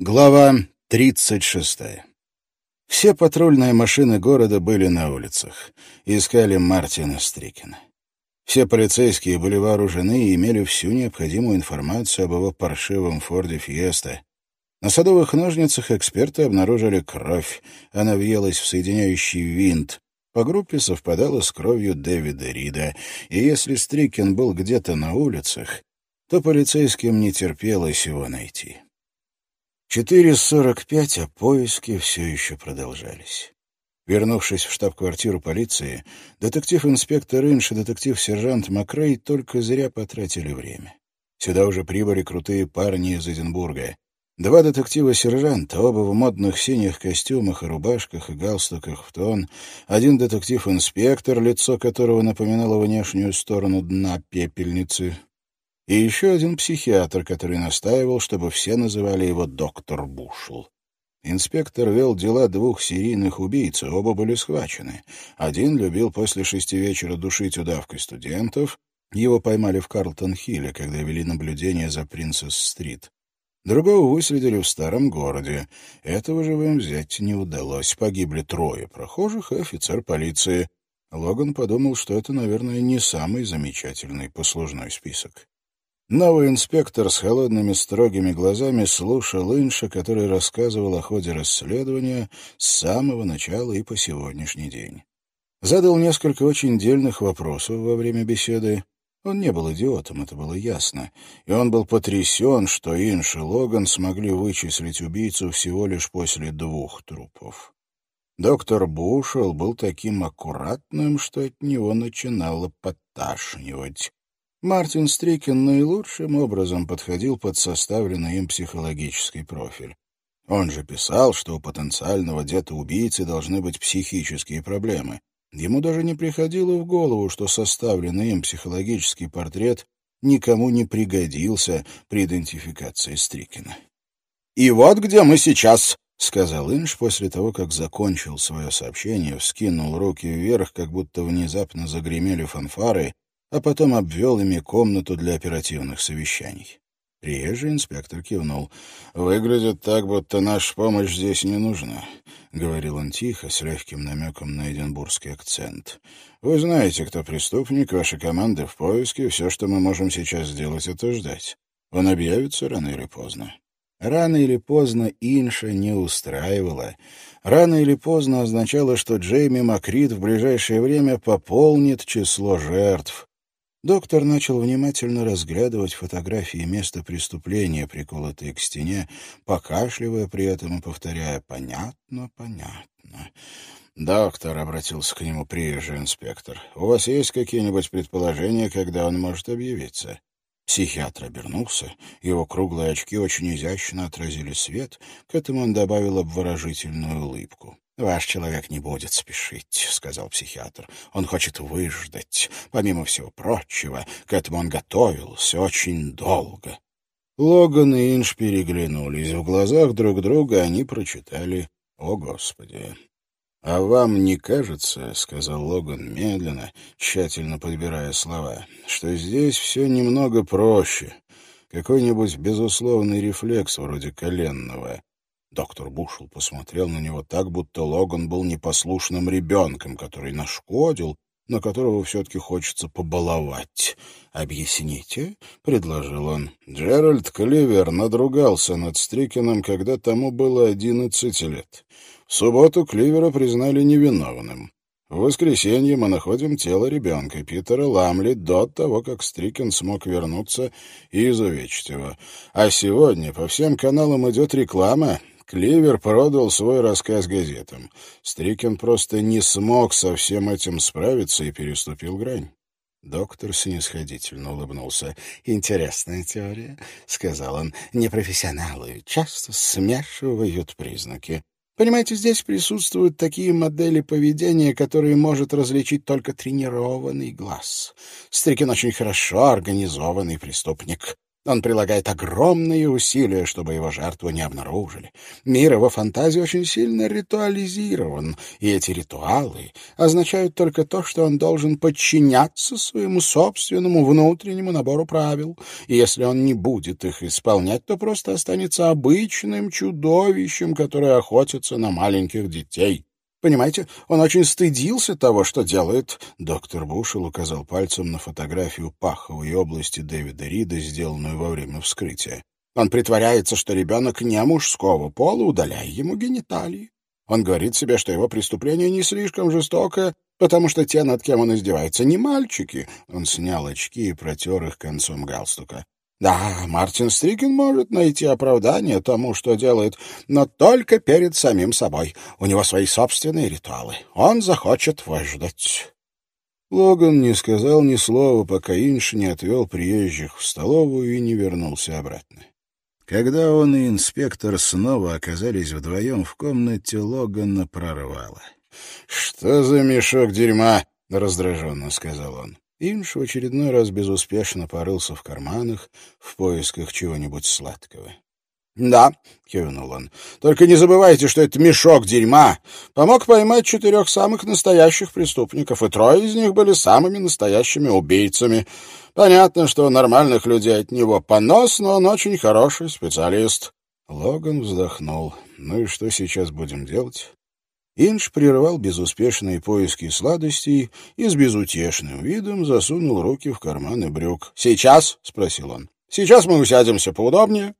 Глава 36. Все патрульные машины города были на улицах. Искали Мартина Стрикина. Все полицейские были вооружены и имели всю необходимую информацию об его паршивом Форде Фиеста. На садовых ножницах эксперты обнаружили кровь. Она въелась в соединяющий винт. По группе совпадала с кровью Дэвида Рида. И если Стрикин был где-то на улицах, то полицейским не терпелось его найти. 4.45, а поиски все еще продолжались. Вернувшись в штаб-квартиру полиции, детектив-инспектор Инш и детектив-сержант Макрей только зря потратили время. Сюда уже прибыли крутые парни из Эдинбурга. Два детектива-сержанта, оба в модных синих костюмах и рубашках и галстуках в тон, один детектив-инспектор, лицо которого напоминало внешнюю сторону дна пепельницы, и еще один психиатр, который настаивал, чтобы все называли его доктор Бушел. Инспектор вел дела двух серийных убийц, оба были схвачены. Один любил после шести вечера душить удавкой студентов. Его поймали в Карлтон-Хилле, когда вели наблюдение за Принцесс-стрит. Другого выследили в старом городе. Этого живым взять не удалось. Погибли трое прохожих и офицер полиции. Логан подумал, что это, наверное, не самый замечательный послужной список. Новый инспектор с холодными строгими глазами слушал Инша, который рассказывал о ходе расследования с самого начала и по сегодняшний день. Задал несколько очень дельных вопросов во время беседы. Он не был идиотом, это было ясно, и он был потрясен, что Инш и Логан смогли вычислить убийцу всего лишь после двух трупов. Доктор Бушел был таким аккуратным, что от него начинало подташнивать. Мартин Стрикин наилучшим образом подходил под составленный им психологический профиль. Он же писал, что у потенциального деда-убийцы должны быть психические проблемы. Ему даже не приходило в голову, что составленный им психологический портрет никому не пригодился при идентификации Стрикина. «И вот где мы сейчас», — сказал Инш после того, как закончил свое сообщение, вскинул руки вверх, как будто внезапно загремели фанфары, а потом обвел ими комнату для оперативных совещаний. Приезжий инспектор кивнул. «Выглядит так, будто наша помощь здесь не нужна», — говорил он тихо, с легким намеком на эдинбургский акцент. «Вы знаете, кто преступник, ваша команда в поиске, все, что мы можем сейчас сделать, это ждать. Он объявится рано или поздно». Рано или поздно Инша не устраивала. Рано или поздно означало, что Джейми Макрит в ближайшее время пополнит число жертв. Доктор начал внимательно разглядывать фотографии места преступления, приколотые к стене, покашливая при этом и повторяя «понятно, понятно». «Доктор», — обратился к нему приезжий инспектор, — «у вас есть какие-нибудь предположения, когда он может объявиться?» Психиатр обернулся, его круглые очки очень изящно отразили свет, к этому он добавил обворожительную улыбку. «Ваш человек не будет спешить», — сказал психиатр. «Он хочет выждать. Помимо всего прочего, к этому он готовился очень долго». Логан и Инш переглянулись. В глазах друг друга они прочитали «О, Господи!». «А вам не кажется, — сказал Логан медленно, тщательно подбирая слова, — что здесь все немного проще? Какой-нибудь безусловный рефлекс вроде коленного?» Доктор Бушел посмотрел на него так, будто Логан был непослушным ребенком, который нашкодил, на которого все-таки хочется побаловать. «Объясните?» — предложил он. Джеральд Кливер надругался над Стрикином, когда тому было одиннадцать лет. В субботу Кливера признали невиновным. В воскресенье мы находим тело ребенка Питера Ламли до того, как Стрикин смог вернуться и изувечить его. А сегодня по всем каналам идет реклама, Кливер продал свой рассказ газетам. Стрикин просто не смог со всем этим справиться и переступил грань. Доктор снисходительно улыбнулся. «Интересная теория», — сказал он. «Непрофессионалы часто смешивают признаки. Понимаете, здесь присутствуют такие модели поведения, которые может различить только тренированный глаз. Стрикин очень хорошо организованный преступник. Он прилагает огромные усилия, чтобы его жертву не обнаружили. Мир его фантазии очень сильно ритуализирован, и эти ритуалы означают только то, что он должен подчиняться своему собственному внутреннему набору правил, и если он не будет их исполнять, то просто останется обычным чудовищем, которое охотится на маленьких детей. Понимаете, он очень стыдился того, что делает. Доктор Бушел указал пальцем на фотографию паховой области Дэвида Рида, сделанную во время вскрытия. Он притворяется, что ребенок не мужского пола, удаляя ему гениталии. Он говорит себе, что его преступление не слишком жестокое, потому что те, над кем он издевается, не мальчики. Он снял очки и протер их концом галстука. Да, Мартин Стрикин может найти оправдание тому, что делает, но только перед самим собой. У него свои собственные ритуалы. Он захочет выждать. Логан не сказал ни слова, пока Инш не отвел приезжих в столовую и не вернулся обратно. Когда он и инспектор снова оказались вдвоем в комнате, Логана прорвало. «Что за мешок дерьма?» — раздраженно сказал он. Инш в очередной раз безуспешно порылся в карманах в поисках чего-нибудь сладкого. «Да», — кивнул он, — «только не забывайте, что это мешок дерьма. Помог поймать четырех самых настоящих преступников, и трое из них были самыми настоящими убийцами. Понятно, что у нормальных людей от него понос, но он очень хороший специалист». Логан вздохнул. «Ну и что сейчас будем делать?» Инж прервал безуспешные поиски сладостей и с безутешным видом засунул руки в карманы брюк. «Сейчас?» — спросил он. «Сейчас мы усядемся поудобнее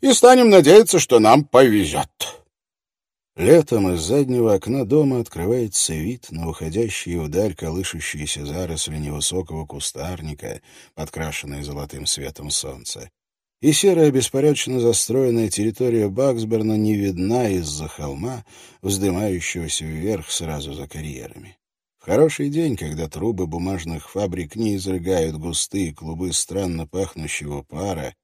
и станем надеяться, что нам повезет». Летом из заднего окна дома открывается вид на уходящие вдаль колышущиеся заросли невысокого кустарника, подкрашенные золотым светом солнца и серая беспорядочно застроенная территория Баксберна не видна из-за холма, вздымающегося вверх сразу за карьерами. В хороший день, когда трубы бумажных фабрик не изрыгают густые клубы странно пахнущего пара,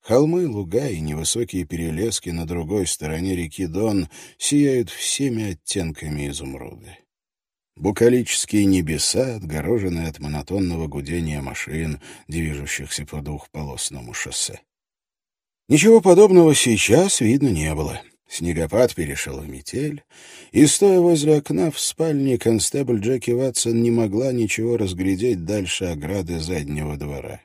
холмы, луга и невысокие перелески на другой стороне реки Дон сияют всеми оттенками изумруда. Букалические небеса, отгороженные от монотонного гудения машин, движущихся по двухполосному шоссе. Ничего подобного сейчас видно не было. Снегопад перешел в метель, и, стоя возле окна в спальне, констебль Джеки Ватсон не могла ничего разглядеть дальше ограды заднего двора.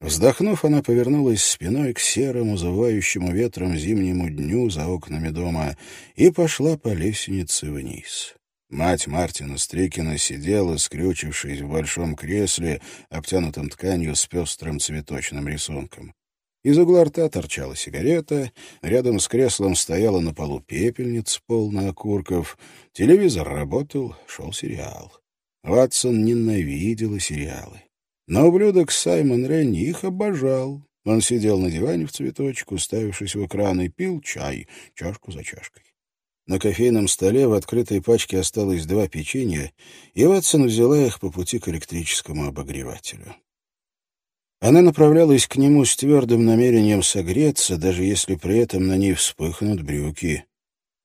Вздохнув, она повернулась спиной к серому, завывающему ветром зимнему дню за окнами дома и пошла по лестнице вниз. Мать Мартина Стрикина сидела, скрючившись в большом кресле, обтянутом тканью с пестрым цветочным рисунком. Из угла рта торчала сигарета, рядом с креслом стояла на полу пепельница, полная окурков. Телевизор работал, шел сериал. Ватсон ненавидела сериалы. Но ублюдок Саймон Ренни их обожал. Он сидел на диване в цветочку, уставившись в экран, и пил чай, чашку за чашкой. На кофейном столе в открытой пачке осталось два печенья, и Ватсон взяла их по пути к электрическому обогревателю. Она направлялась к нему с твердым намерением согреться, даже если при этом на ней вспыхнут брюки.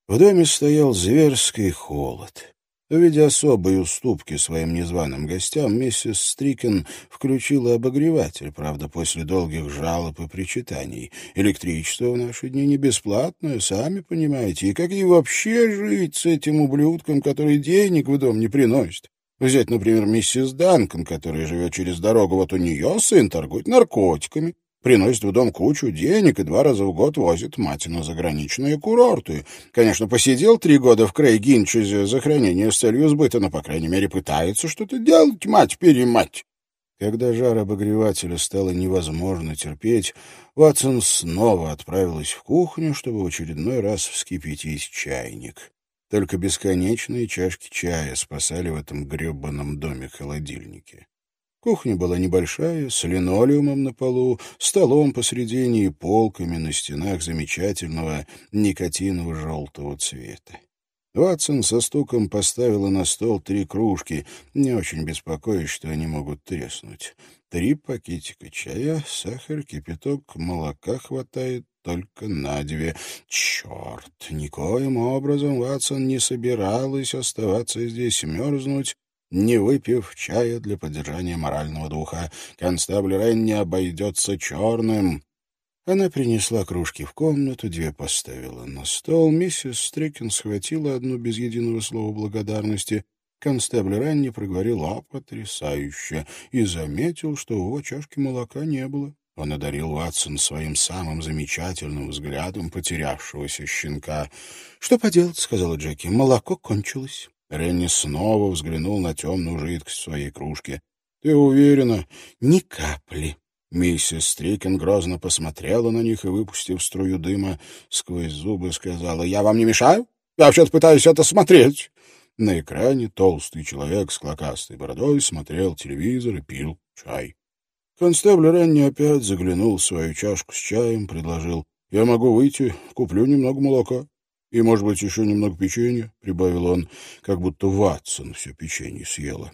В доме стоял зверский холод. В виде особой уступки своим незваным гостям миссис Стрикен включила обогреватель, правда, после долгих жалоб и причитаний. Электричество в наши дни не бесплатное, сами понимаете, и как ей вообще жить с этим ублюдком, который денег в дом не приносит? Взять, например, миссис Данкан, которая живет через дорогу, вот у нее сын торгует наркотиками, приносит в дом кучу денег и два раза в год возит мать на заграничные курорты. Конечно, посидел три года в Крейгинчезе за хранение с целью сбыта, но, по крайней мере, пытается что-то делать, мать-перемать. Когда жар обогревателя стало невозможно терпеть, Ватсон снова отправилась в кухню, чтобы в очередной раз вскипятить чайник. Только бесконечные чашки чая спасали в этом гребаном доме холодильнике. Кухня была небольшая, с линолеумом на полу, столом посредине и полками на стенах замечательного никотиново-желтого цвета. Ватсон со стуком поставила на стол три кружки, не очень беспокоясь, что они могут треснуть. Три пакетика чая, сахар, кипяток, молока хватает, только на две. Черт! Никоим образом Ватсон не собиралась оставаться здесь мерзнуть не выпив чая для поддержания морального духа. Констабль Рен не обойдется черным. Она принесла кружки в комнату, две поставила на стол. Миссис Стрекин схватила одну без единого слова благодарности. Констебль Ренни проговорил «А, потрясающе!» и заметил, что у его чашки молока не было. Он одарил Ватсон своим самым замечательным взглядом потерявшегося щенка. «Что поделать?» — сказала Джеки. «Молоко кончилось». Ренни снова взглянул на темную жидкость в своей кружке. «Ты уверена?» «Ни капли». Миссис Стрикен грозно посмотрела на них и, выпустив струю дыма, сквозь зубы сказала, «Я вам не мешаю? Я вообще-то пытаюсь это смотреть». На экране толстый человек с клокастой бородой смотрел телевизор и пил чай. Констебль Ренни опять заглянул в свою чашку с чаем, предложил, «Я могу выйти, куплю немного молока». «И, может быть, еще немного печенья», — прибавил он, как будто Ватсон все печенье съела.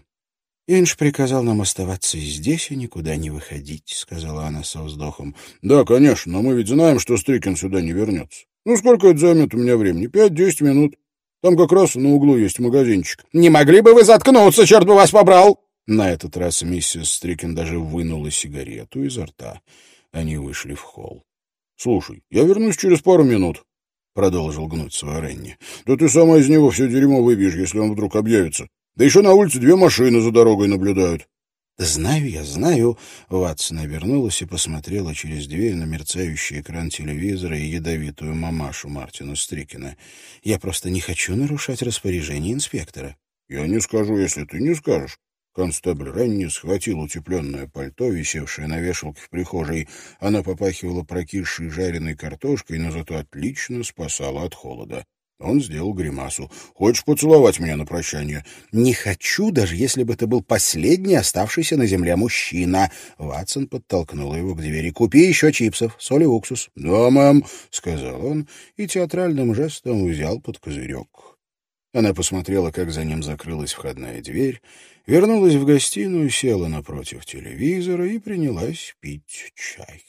«Инж приказал нам оставаться здесь и никуда не выходить», — сказала она со вздохом. «Да, конечно, но мы ведь знаем, что Стрикин сюда не вернется. Ну, сколько это займет у меня времени? Пять-десять минут. Там как раз на углу есть магазинчик». «Не могли бы вы заткнуться, черт бы вас побрал!» На этот раз миссис Стрикин даже вынула сигарету изо рта. Они вышли в холл. «Слушай, я вернусь через пару минут», — продолжил гнуть свой Ренни. «Да ты сама из него все дерьмо выбьешь, если он вдруг объявится. Да еще на улице две машины за дорогой наблюдают. «Знаю я, знаю». Ватсон вернулась и посмотрела через дверь на мерцающий экран телевизора и ядовитую мамашу Мартина Стрикина. «Я просто не хочу нарушать распоряжение инспектора». «Я не скажу, если ты не скажешь». Констебль Ренни схватил утепленное пальто, висевшее на вешалке в прихожей. Она попахивала прокисшей жареной картошкой, но зато отлично спасала от холода. Он сделал гримасу. «Хочешь поцеловать меня на прощание?» «Не хочу, даже если бы это был последний оставшийся на земле мужчина». Ватсон подтолкнул его к двери. «Купи еще чипсов, соль и уксус». «Да, мэм», — сказал он и театральным жестом взял под козырек. Она посмотрела, как за ним закрылась входная дверь, вернулась в гостиную, села напротив телевизора и принялась пить чай.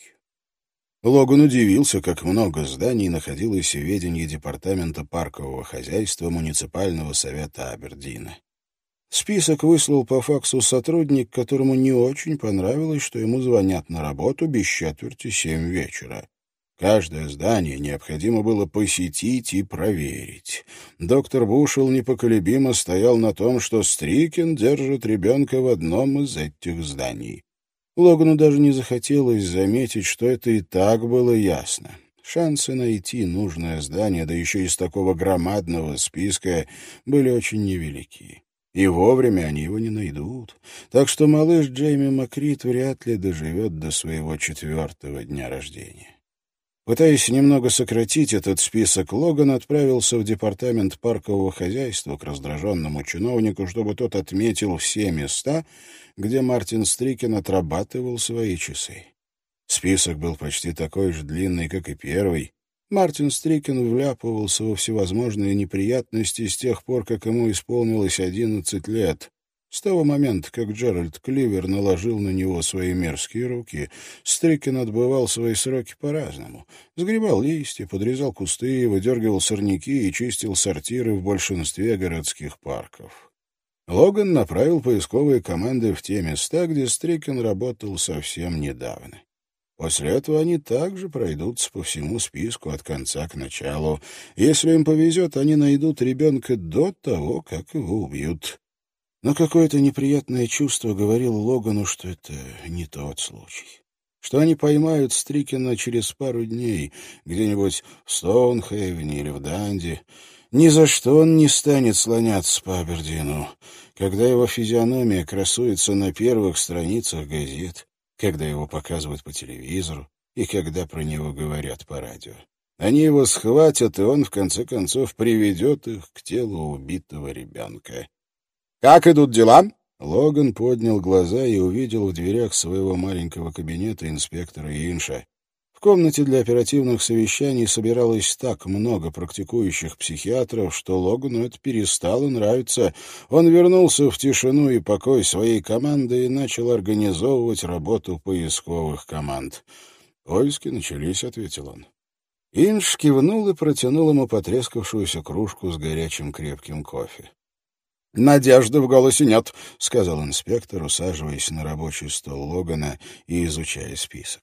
Логан удивился, как много зданий находилось в ведении Департамента паркового хозяйства муниципального совета Абердина. Список выслал по факсу сотрудник, которому не очень понравилось, что ему звонят на работу без четверти семь вечера. Каждое здание необходимо было посетить и проверить. Доктор Бушел непоколебимо стоял на том, что Стрикин держит ребенка в одном из этих зданий. Логану даже не захотелось заметить, что это и так было ясно. Шансы найти нужное здание, да еще из такого громадного списка, были очень невелики. И вовремя они его не найдут. Так что малыш Джейми Макрит вряд ли доживет до своего четвертого дня рождения. Пытаясь немного сократить этот список, Логан отправился в департамент паркового хозяйства к раздраженному чиновнику, чтобы тот отметил все места, где Мартин Стрикин отрабатывал свои часы. Список был почти такой же длинный, как и первый. Мартин Стрикин вляпывался во всевозможные неприятности с тех пор, как ему исполнилось одиннадцать лет. С того момента, как Джеральд Кливер наложил на него свои мерзкие руки, Стрикин отбывал свои сроки по-разному. Сгребал листья, подрезал кусты, выдергивал сорняки и чистил сортиры в большинстве городских парков. Логан направил поисковые команды в те места, где Стрикин работал совсем недавно. После этого они также пройдутся по всему списку от конца к началу. Если им повезет, они найдут ребенка до того, как его убьют. Но какое-то неприятное чувство говорило Логану, что это не тот случай. Что они поймают Стрикина через пару дней где-нибудь в Стоунхейвене или в Данди, ни за что он не станет слоняться по Абердину, когда его физиономия красуется на первых страницах газет, когда его показывают по телевизору и когда про него говорят по радио. Они его схватят, и он, в конце концов, приведет их к телу убитого ребенка. «Как идут дела?» Логан поднял глаза и увидел в дверях своего маленького кабинета инспектора Инша комнате для оперативных совещаний собиралось так много практикующих психиатров, что Логану это перестало нравиться. Он вернулся в тишину и покой своей команды и начал организовывать работу поисковых команд. «Поиски начались», — ответил он. Инж кивнул и протянул ему потрескавшуюся кружку с горячим крепким кофе. «Надежды в голосе нет», — сказал инспектор, усаживаясь на рабочий стол Логана и изучая список.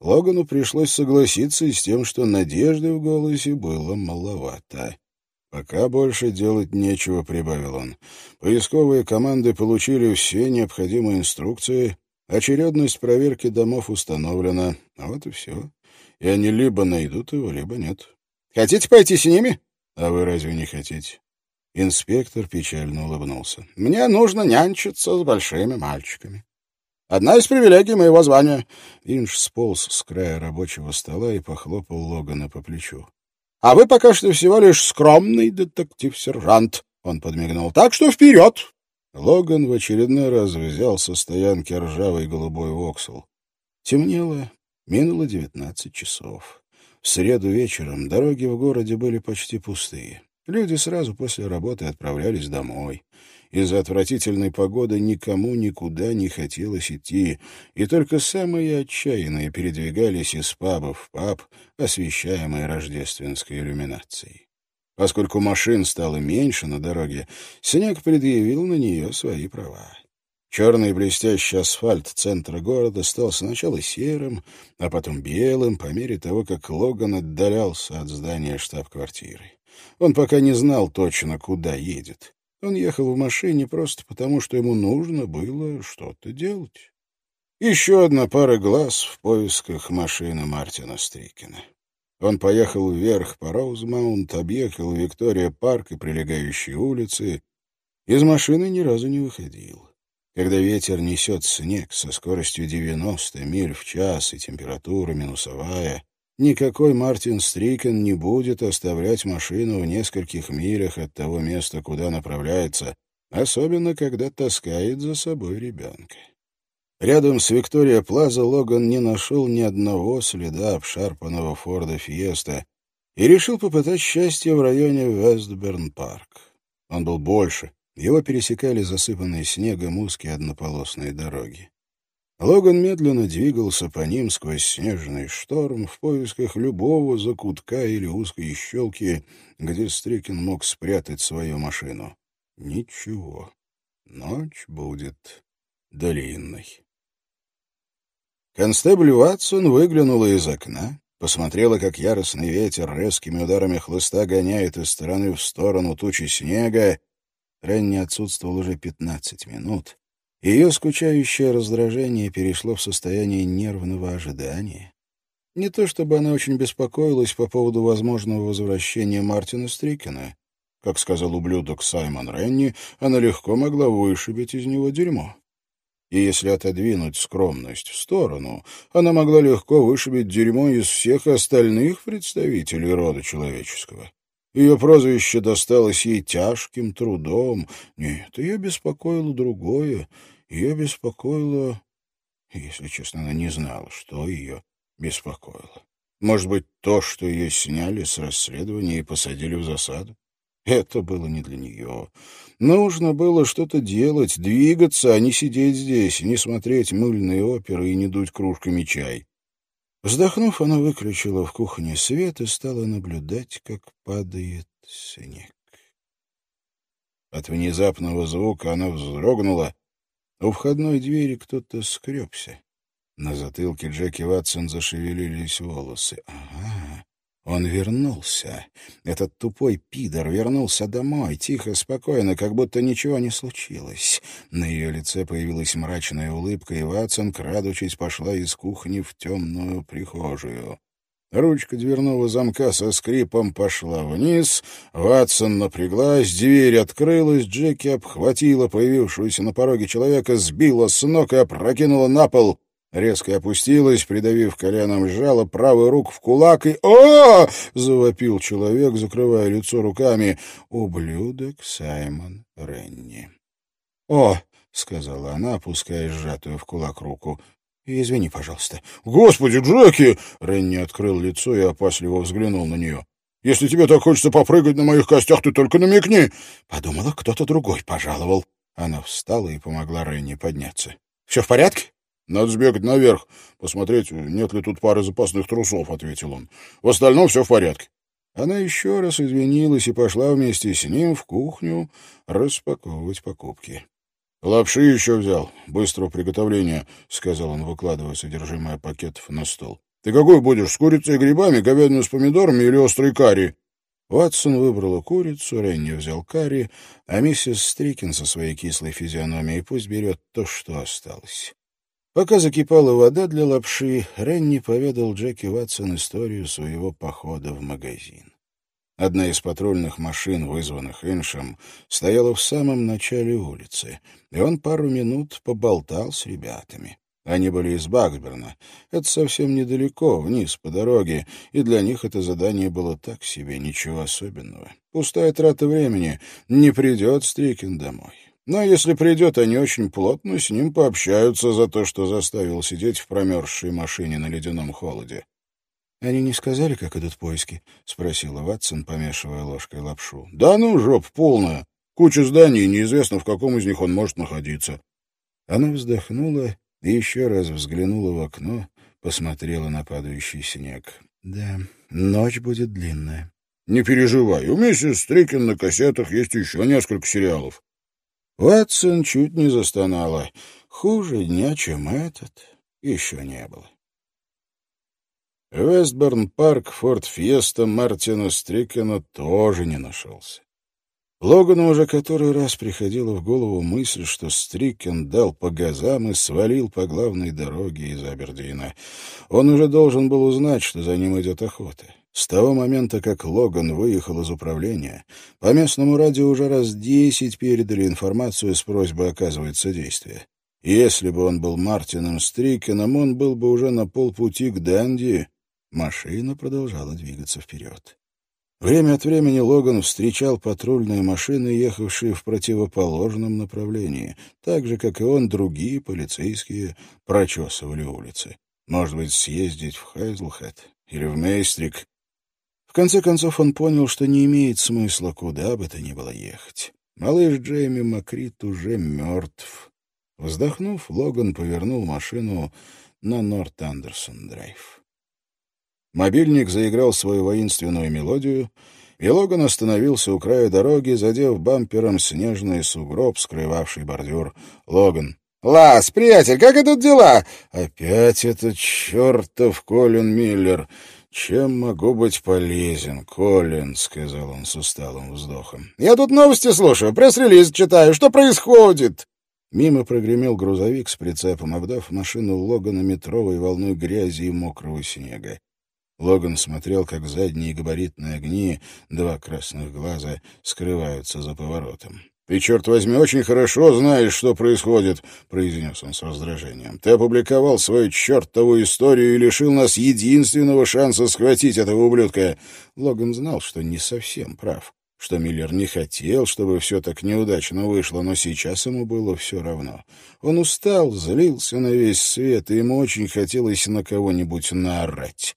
Логану пришлось согласиться с тем, что надежды в голосе было маловато. «Пока больше делать нечего», — прибавил он. «Поисковые команды получили все необходимые инструкции, очередность проверки домов установлена, а вот и все. И они либо найдут его, либо нет». «Хотите пойти с ними?» «А вы разве не хотите?» Инспектор печально улыбнулся. «Мне нужно нянчиться с большими мальчиками. Одна из привилегий моего звания». Инж сполз с края рабочего стола и похлопал Логана по плечу. «А вы пока что всего лишь скромный детектив-сержант», — он подмигнул. «Так что вперед!» Логан в очередной раз взял со стоянки ржавый голубой воксел. Темнело, минуло девятнадцать часов. В среду вечером дороги в городе были почти пустые. Люди сразу после работы отправлялись домой. Из-за отвратительной погоды никому никуда не хотелось идти, и только самые отчаянные передвигались из паба в паб, освещаемые рождественской иллюминацией. Поскольку машин стало меньше на дороге, снег предъявил на нее свои права. Черный блестящий асфальт центра города стал сначала серым, а потом белым по мере того, как Логан отдалялся от здания штаб-квартиры. Он пока не знал точно, куда едет. Он ехал в машине просто потому, что ему нужно было что-то делать. Еще одна пара глаз в поисках машины Мартина Стрикина. Он поехал вверх по Роузмаунт, объехал Виктория-парк и прилегающие улицы. Из машины ни разу не выходил. Когда ветер несет снег со скоростью 90 миль в час и температура минусовая, Никакой Мартин Стрикен не будет оставлять машину в нескольких милях от того места, куда направляется, особенно когда таскает за собой ребенка. Рядом с Виктория Плаза Логан не нашел ни одного следа обшарпанного Форда Фиеста и решил попытать счастье в районе Вестберн-парк. Он был больше, его пересекали засыпанные снегом узкие однополосные дороги. Логан медленно двигался по ним сквозь снежный шторм в поисках любого закутка или узкой щелки, где Стрикин мог спрятать свою машину. Ничего. Ночь будет длинной. Констебль Ватсон выглянула из окна, посмотрела, как яростный ветер резкими ударами хлыста гоняет из стороны в сторону тучи снега. Ренни отсутствовал уже пятнадцать минут, ее скучающее раздражение перешло в состояние нервного ожидания. Не то чтобы она очень беспокоилась по поводу возможного возвращения Мартина Стрикена. Как сказал ублюдок Саймон Ренни, она легко могла вышибить из него дерьмо. И если отодвинуть скромность в сторону, она могла легко вышибить дерьмо из всех остальных представителей рода человеческого. Ее прозвище досталось ей тяжким трудом. Нет, ее беспокоило другое. Ее беспокоило... Если честно, она не знала, что ее беспокоило. Может быть, то, что ее сняли с расследования и посадили в засаду? Это было не для нее. Нужно было что-то делать, двигаться, а не сидеть здесь, не смотреть мыльные оперы и не дуть кружками чай. Вздохнув, она выключила в кухне свет и стала наблюдать, как падает снег. От внезапного звука она вздрогнула. У входной двери кто-то скребся. На затылке Джеки Ватсон зашевелились волосы. Ага, он вернулся. Этот тупой пидор вернулся домой, тихо, спокойно, как будто ничего не случилось. На ее лице появилась мрачная улыбка, и Ватсон, крадучись, пошла из кухни в темную прихожую. Ручка дверного замка со скрипом пошла вниз. Ватсон напряглась, дверь открылась, Джеки обхватила появившуюся на пороге человека, сбила с ног и опрокинула на пол — резко опустилась, придавив коленом, сжала правую руку в кулак и... о завопил человек, закрывая лицо руками. Ублюдок Саймон Ренни. «О!» — сказала она, опуская сжатую в кулак руку. «Извини, пожалуйста». «Господи, Джеки!» — Ренни открыл лицо и опасливо взглянул на нее. «Если тебе так хочется попрыгать на моих костях, ты только намекни!» Подумала, кто-то другой пожаловал. Она встала и помогла Ренни подняться. «Все в порядке?» «Надо сбегать наверх, посмотреть, нет ли тут пары запасных трусов», — ответил он. «В остальном все в порядке». Она еще раз извинилась и пошла вместе с ним в кухню распаковывать покупки. «Лапши еще взял. Быстрого приготовления», — сказал он, выкладывая содержимое пакетов на стол. «Ты какой будешь, с курицей и грибами, говядину с помидорами или острый карри?» Ватсон выбрала курицу, Ренни взял карри, а миссис Стрикин со своей кислой физиономией пусть берет то, что осталось. Пока закипала вода для лапши, Ренни поведал Джеки Ватсон историю своего похода в магазин. Одна из патрульных машин, вызванных Иншем, стояла в самом начале улицы, и он пару минут поболтал с ребятами. Они были из Баксберна. Это совсем недалеко, вниз по дороге, и для них это задание было так себе, ничего особенного. Пустая трата времени, не придет Стрикин домой. Но если придет, они очень плотно с ним пообщаются за то, что заставил сидеть в промерзшей машине на ледяном холоде. — Они не сказали, как идут поиски? — спросила Ватсон, помешивая ложкой лапшу. — Да ну, жоп, полная. Куча зданий, неизвестно, в каком из них он может находиться. Она вздохнула и еще раз взглянула в окно, посмотрела на падающий снег. — Да, ночь будет длинная. — Не переживай, у миссис Стрикин на кассетах есть еще несколько сериалов. Ватсон чуть не застонала. Хуже дня, чем этот, еще не было. Вестборн-парк, Форт Фьеста Мартина Стрикена тоже не нашелся. Логану уже который раз приходила в голову мысль, что Стрикен дал по газам и свалил по главной дороге из Абердина. Он уже должен был узнать, что за ним идет охота. С того момента, как Логан выехал из управления, по местному радио уже раз десять передали информацию с просьбой оказывать содействие. Если бы он был Мартином Стрикеном, он был бы уже на полпути к Данди. Машина продолжала двигаться вперед. Время от времени Логан встречал патрульные машины, ехавшие в противоположном направлении. Так же, как и он, другие полицейские прочесывали улицы. Может быть, съездить в Хайзлхэт или в Мейстрик, в конце концов он понял, что не имеет смысла куда бы то ни было ехать. Малыш Джейми Макрит уже мертв. Вздохнув, Логан повернул машину на Норт-Андерсон-драйв. Мобильник заиграл свою воинственную мелодию, и Логан остановился у края дороги, задев бампером снежный сугроб, скрывавший бордюр. Логан. «Лас, приятель, как идут дела?» «Опять этот чертов Колин Миллер!» «Чем могу быть полезен, Колин?» — сказал он с усталым вздохом. «Я тут новости слушаю, пресс-релиз читаю. Что происходит?» Мимо прогремел грузовик с прицепом, обдав машину Логана метровой волной грязи и мокрого снега. Логан смотрел, как задние габаритные огни, два красных глаза, скрываются за поворотом. «Ты, черт возьми, очень хорошо знаешь, что происходит», — произнес он с раздражением. «Ты опубликовал свою чертову историю и лишил нас единственного шанса схватить этого ублюдка». Логан знал, что не совсем прав, что Миллер не хотел, чтобы все так неудачно вышло, но сейчас ему было все равно. Он устал, злился на весь свет, и ему очень хотелось на кого-нибудь наорать.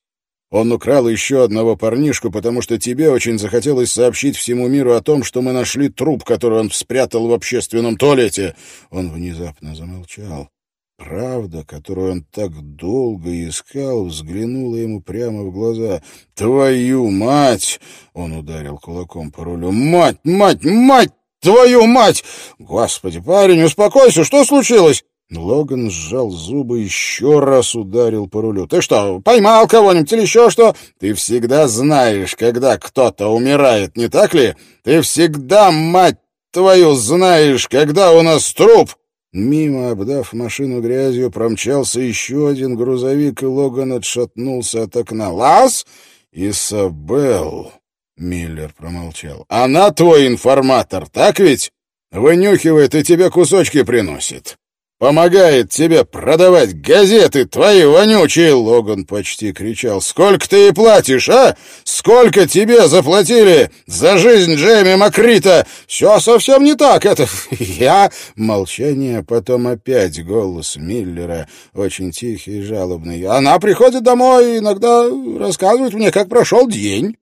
Он украл еще одного парнишку, потому что тебе очень захотелось сообщить всему миру о том, что мы нашли труп, который он спрятал в общественном туалете. Он внезапно замолчал. Правда, которую он так долго искал, взглянула ему прямо в глаза. «Твою мать!» — он ударил кулаком по рулю. «Мать, мать, мать! Твою мать! Господи, парень, успокойся, что случилось?» Логан сжал зубы и еще раз ударил по рулю. «Ты что, поймал кого-нибудь или еще что? Ты всегда знаешь, когда кто-то умирает, не так ли? Ты всегда, мать твою, знаешь, когда у нас труп!» Мимо, обдав машину грязью, промчался еще один грузовик, и Логан отшатнулся от окна. «Лас? Исабел!» Миллер промолчал. «Она твой информатор, так ведь? Вынюхивает и тебе кусочки приносит. Помогает тебе продавать газеты, твои вонючие!» Логан почти кричал. «Сколько ты ей платишь, а? Сколько тебе заплатили за жизнь Джейми Макрита? Все совсем не так, это я...» Молчание, потом опять голос Миллера, очень тихий и жалобный. «Она приходит домой и иногда рассказывает мне, как прошел день».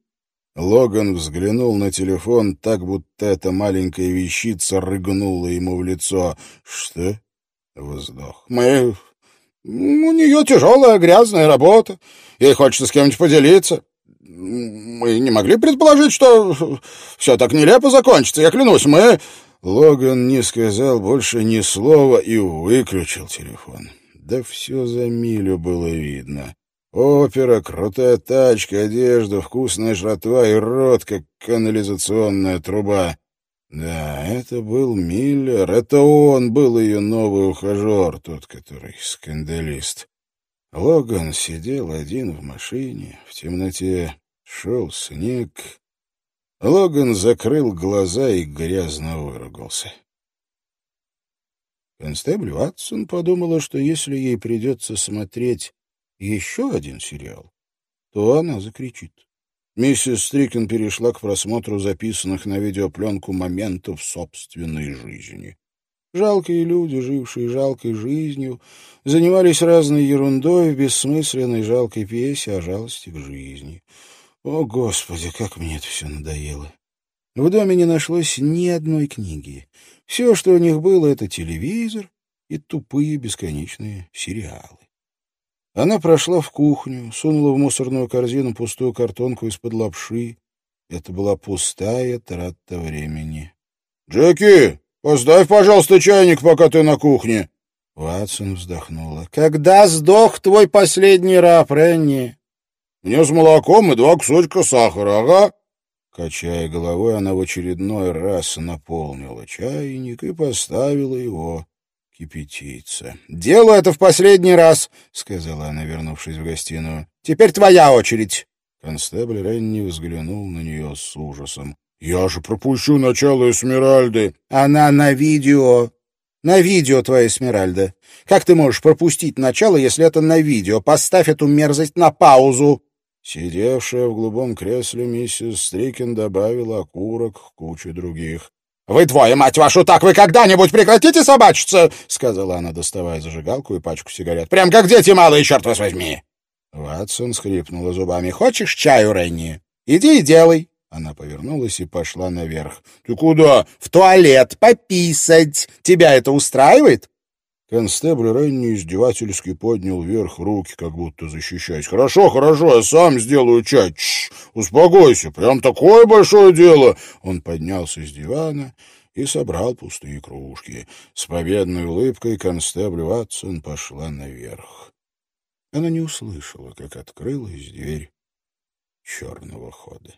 Логан взглянул на телефон так, будто эта маленькая вещица рыгнула ему в лицо. «Что?» Вздох. «Мы... У нее тяжелая грязная работа. Ей хочется с кем-нибудь поделиться. мы не могли предположить, что все так нелепо закончится. Я клянусь, мы...» Логан не сказал больше ни слова и выключил телефон. Да все за милю было видно. Опера, крутая тачка, одежда, вкусная жратва и рот, как канализационная труба. Да, это был Миллер, это он был ее новый ухажер, тот, который скандалист. Логан сидел один в машине, в темноте шел снег. Логан закрыл глаза и грязно выругался. Констебль Ватсон подумала, что если ей придется смотреть еще один сериал, то она закричит. Миссис Стрикен перешла к просмотру записанных на видеопленку моментов собственной жизни. Жалкие люди, жившие жалкой жизнью, занимались разной ерундой в бессмысленной жалкой пьесе о жалости к жизни. О, Господи, как мне это все надоело! В доме не нашлось ни одной книги. Все, что у них было, — это телевизор и тупые бесконечные сериалы. Она прошла в кухню, сунула в мусорную корзину пустую картонку из-под лапши. Это была пустая трата времени. — Джеки, поставь, пожалуйста, чайник, пока ты на кухне. Ватсон вздохнула. — Когда сдох твой последний раб, Ренни? — Мне с молоком и два кусочка сахара, ага. Качая головой, она в очередной раз наполнила чайник и поставила его кипятиться. — Делаю это в последний раз, — сказала она, вернувшись в гостиную. — Теперь твоя очередь. Констебль Ренни взглянул на нее с ужасом. — Я же пропущу начало Эсмеральды. — Она на видео. На видео твоя Эсмеральда. Как ты можешь пропустить начало, если это на видео? Поставь эту мерзость на паузу. Сидевшая в голубом кресле миссис Стрикин добавила окурок к куче других. «Вы двое, мать вашу, так вы когда-нибудь прекратите собачиться?» — сказала она, доставая зажигалку и пачку сигарет. «Прям как дети малые, черт вас возьми!» Ватсон скрипнула зубами. «Хочешь чаю, Ренни? Иди и делай!» Она повернулась и пошла наверх. «Ты куда?» «В туалет, пописать! Тебя это устраивает?» Констебль Ренни издевательски поднял вверх руки, как будто защищаясь. «Хорошо, хорошо, я сам сделаю чай. Тш, успокойся, прям такое большое дело!» Он поднялся с дивана и собрал пустые кружки. С победной улыбкой констебль Ватсон пошла наверх. Она не услышала, как открылась дверь черного хода.